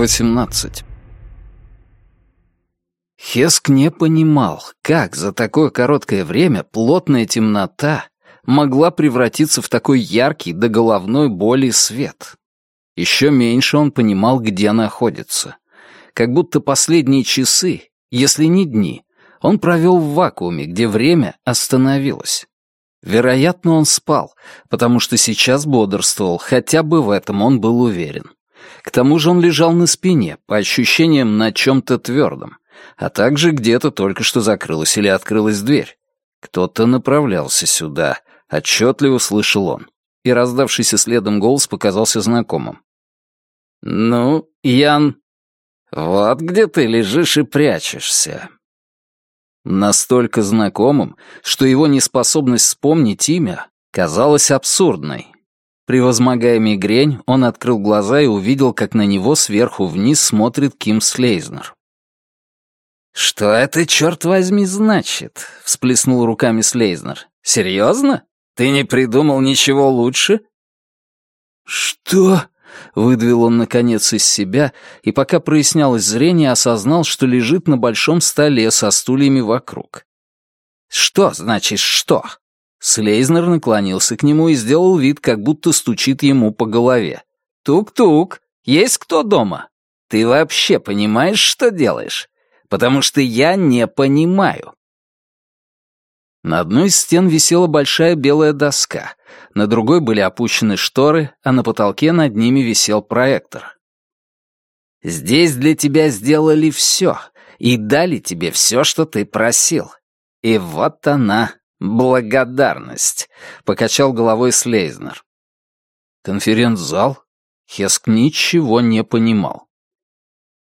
18. Хеск не понимал, как за такое короткое время плотная темнота могла превратиться в такой яркий до головной боли свет. Еще меньше он понимал, где находится. Как будто последние часы, если не дни, он провел в вакууме, где время остановилось. Вероятно, он спал, потому что сейчас бодрствовал, хотя бы в этом он был уверен. К тому же он лежал на спине, по ощущениям на чем-то твердом, а также где-то только что закрылась или открылась дверь. Кто-то направлялся сюда, отчетливо слышал он, и раздавшийся следом голос показался знакомым. «Ну, Ян, вот где ты лежишь и прячешься. Настолько знакомым, что его неспособность вспомнить имя казалась абсурдной. Превозмогая мигрень, он открыл глаза и увидел, как на него сверху вниз смотрит Ким Слейзнер. «Что это, черт возьми, значит?» — всплеснул руками Слейзнер. «Серьезно? Ты не придумал ничего лучше?» «Что?» Выдавил он, наконец, из себя, и пока прояснялось зрение, осознал, что лежит на большом столе со стульями вокруг. «Что значит «что»?» Слейзнер наклонился к нему и сделал вид, как будто стучит ему по голове. «Тук-тук, есть кто дома? Ты вообще понимаешь, что делаешь? Потому что я не понимаю». На одной из стен висела большая белая доска, на другой были опущены шторы, а на потолке над ними висел проектор. «Здесь для тебя сделали все и дали тебе все, что ты просил. И вот она, благодарность», — покачал головой Слейзнер. «Конференц-зал?» Хеск ничего не понимал.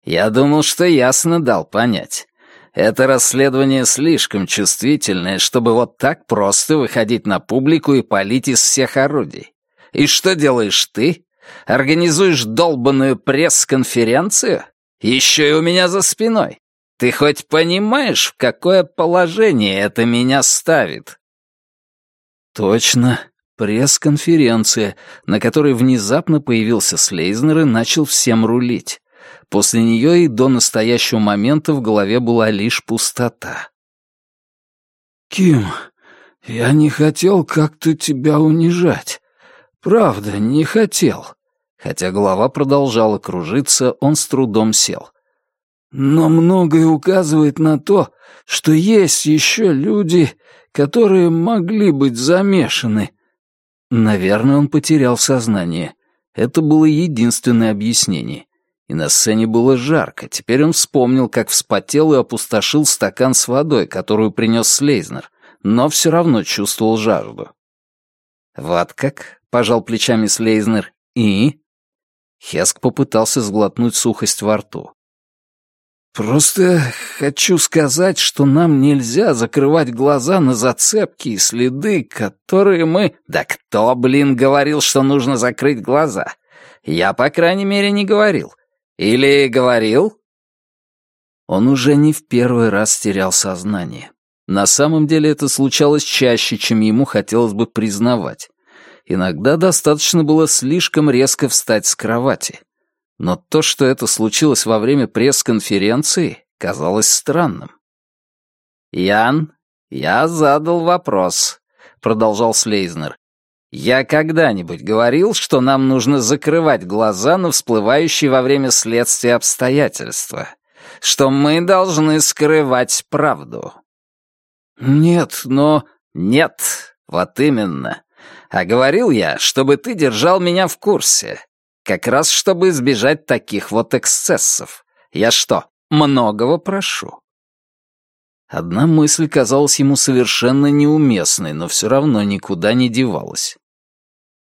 «Я думал, что ясно дал понять. Это расследование слишком чувствительное, чтобы вот так просто выходить на публику и палить из всех орудий. И что делаешь ты? Организуешь долбанную пресс-конференцию? Еще и у меня за спиной. Ты хоть понимаешь, в какое положение это меня ставит?» «Точно. Пресс-конференция, на которой внезапно появился Слейзнер и начал всем рулить. После нее и до настоящего момента в голове была лишь пустота. «Ким, я не хотел как-то тебя унижать. Правда, не хотел». Хотя голова продолжала кружиться, он с трудом сел. «Но многое указывает на то, что есть еще люди, которые могли быть замешаны». Наверное, он потерял сознание. Это было единственное объяснение. И на сцене было жарко. Теперь он вспомнил, как вспотел и опустошил стакан с водой, которую принес Слейзнер, но все равно чувствовал жажду. «Вот как?» — пожал плечами Слейзнер. «И?» Хеск попытался сглотнуть сухость во рту. «Просто хочу сказать, что нам нельзя закрывать глаза на зацепки и следы, которые мы...» «Да кто, блин, говорил, что нужно закрыть глаза? Я, по крайней мере, не говорил. Или говорил?» Он уже не в первый раз терял сознание. На самом деле это случалось чаще, чем ему хотелось бы признавать. Иногда достаточно было слишком резко встать с кровати. Но то, что это случилось во время пресс-конференции, казалось странным. «Ян, я задал вопрос», — продолжал Слейзнер. Я когда-нибудь говорил, что нам нужно закрывать глаза на всплывающие во время следствия обстоятельства, что мы должны скрывать правду? Нет, но... Нет, вот именно. А говорил я, чтобы ты держал меня в курсе. Как раз чтобы избежать таких вот эксцессов. Я что, многого прошу? Одна мысль казалась ему совершенно неуместной, но все равно никуда не девалась.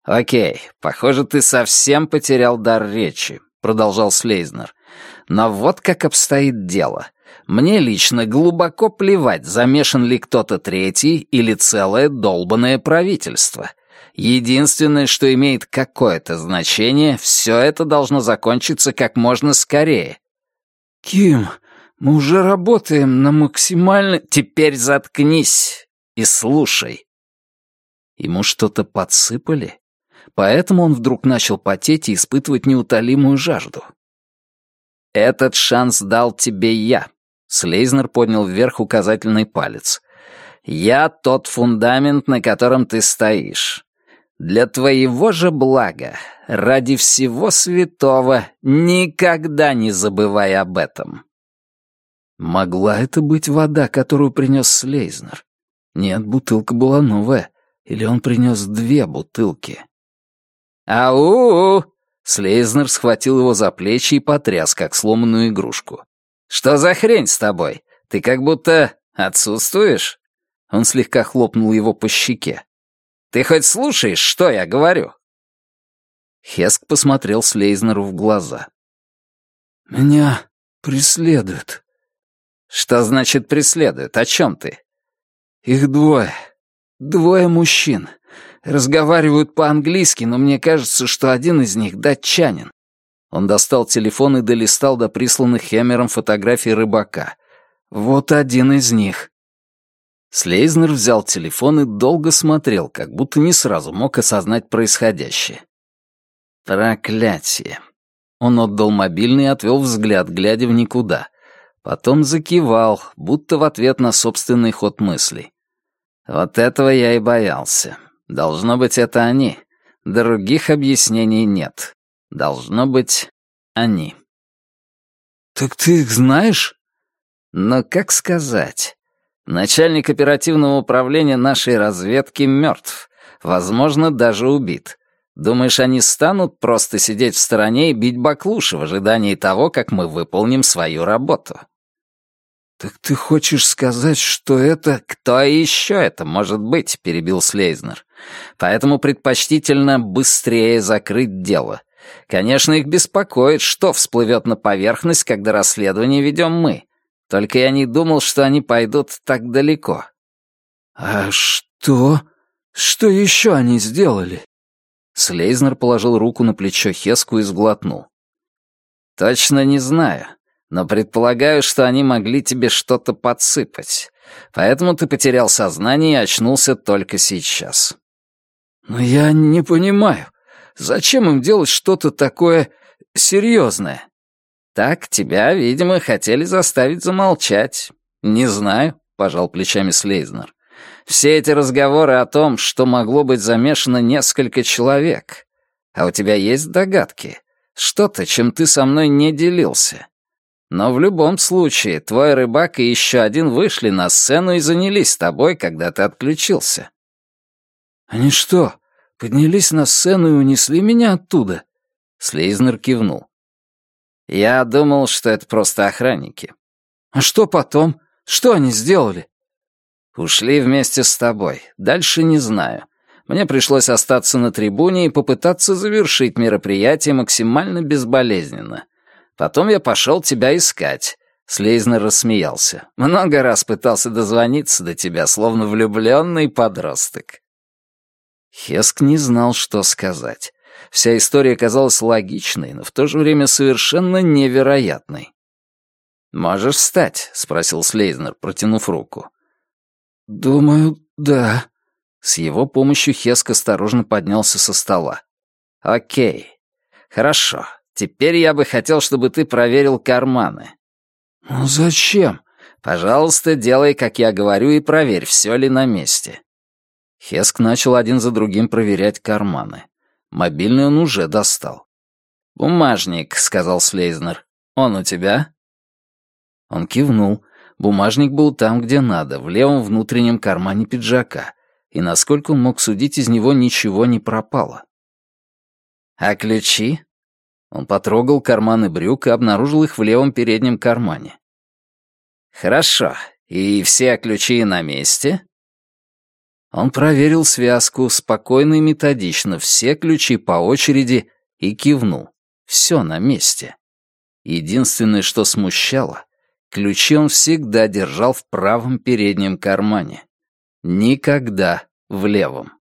«Окей, похоже, ты совсем потерял дар речи», — продолжал Слейзнер. «Но вот как обстоит дело. Мне лично глубоко плевать, замешан ли кто-то третий или целое долбанное правительство. Единственное, что имеет какое-то значение, все это должно закончиться как можно скорее». «Ким, мы уже работаем на максимально...» «Теперь заткнись и слушай». Ему что-то подсыпали? Поэтому он вдруг начал потеть и испытывать неутолимую жажду. Этот шанс дал тебе я. Слейзнер поднял вверх указательный палец. Я тот фундамент, на котором ты стоишь. Для твоего же блага, ради всего святого, никогда не забывай об этом. Могла это быть вода, которую принес Слейзнер? Нет, бутылка была новая. Или он принес две бутылки? «Ау!» Слейзнер схватил его за плечи и потряс, как сломанную игрушку. «Что за хрень с тобой? Ты как будто отсутствуешь?» Он слегка хлопнул его по щеке. Ты хоть слушаешь, что я говорю?» Хеск посмотрел Слейзнеру в глаза. «Меня преследуют». «Что значит преследуют? О чем ты?» «Их двое. Двое мужчин. Разговаривают по-английски, но мне кажется, что один из них датчанин». Он достал телефон и долистал до присланных Хемером фотографий рыбака. «Вот один из них. Слейзнер взял телефон и долго смотрел, как будто не сразу мог осознать происходящее. Проклятие. Он отдал мобильный и отвел взгляд, глядя в никуда. Потом закивал, будто в ответ на собственный ход мыслей. Вот этого я и боялся. Должно быть, это они. Других объяснений нет. Должно быть, они. «Так ты их знаешь?» Но как сказать? Начальник оперативного управления нашей разведки мертв, возможно, даже убит. Думаешь, они станут просто сидеть в стороне и бить баклуши в ожидании того, как мы выполним свою работу? «Так ты хочешь сказать, что это...» «Кто еще это может быть?» — перебил Слейзнер. «Поэтому предпочтительно быстрее закрыть дело. Конечно, их беспокоит, что всплывет на поверхность, когда расследование ведем мы. Только я не думал, что они пойдут так далеко. А что? Что еще они сделали? Слейзнер положил руку на плечо Хеску и сглотнул. Точно не знаю, но предполагаю, что они могли тебе что-то подсыпать. Поэтому ты потерял сознание и очнулся только сейчас. Но я не понимаю, зачем им делать что-то такое серьезное? Так тебя, видимо, хотели заставить замолчать. Не знаю, пожал плечами Слейзнер. Все эти разговоры о том, что могло быть замешано несколько человек. А у тебя есть догадки? Что-то, чем ты со мной не делился. Но в любом случае, твой рыбак и еще один вышли на сцену и занялись тобой, когда ты отключился. Они что, поднялись на сцену и унесли меня оттуда? Слейзнер кивнул. Я думал, что это просто охранники. А что потом? Что они сделали? Ушли вместе с тобой. Дальше не знаю. Мне пришлось остаться на трибуне и попытаться завершить мероприятие максимально безболезненно. Потом я пошел тебя искать. Слейзнер рассмеялся. Много раз пытался дозвониться до тебя, словно влюбленный подросток. Хеск не знал, что сказать. Вся история казалась логичной, но в то же время совершенно невероятной. «Можешь встать?» — спросил Слейзнер, протянув руку. «Думаю, да». С его помощью Хеск осторожно поднялся со стола. «Окей. Хорошо. Теперь я бы хотел, чтобы ты проверил карманы». «Ну зачем?» «Пожалуйста, делай, как я говорю, и проверь, все ли на месте». Хеск начал один за другим проверять карманы. Мобильный он уже достал. «Бумажник», — сказал Слейзнер. «Он у тебя?» Он кивнул. Бумажник был там, где надо, в левом внутреннем кармане пиджака, и, насколько он мог судить, из него ничего не пропало. «А ключи?» Он потрогал карманы брюк и обнаружил их в левом переднем кармане. «Хорошо. И все ключи на месте?» Он проверил связку спокойно и методично, все ключи по очереди и кивнул. Все на месте. Единственное, что смущало, ключи он всегда держал в правом переднем кармане. Никогда в левом.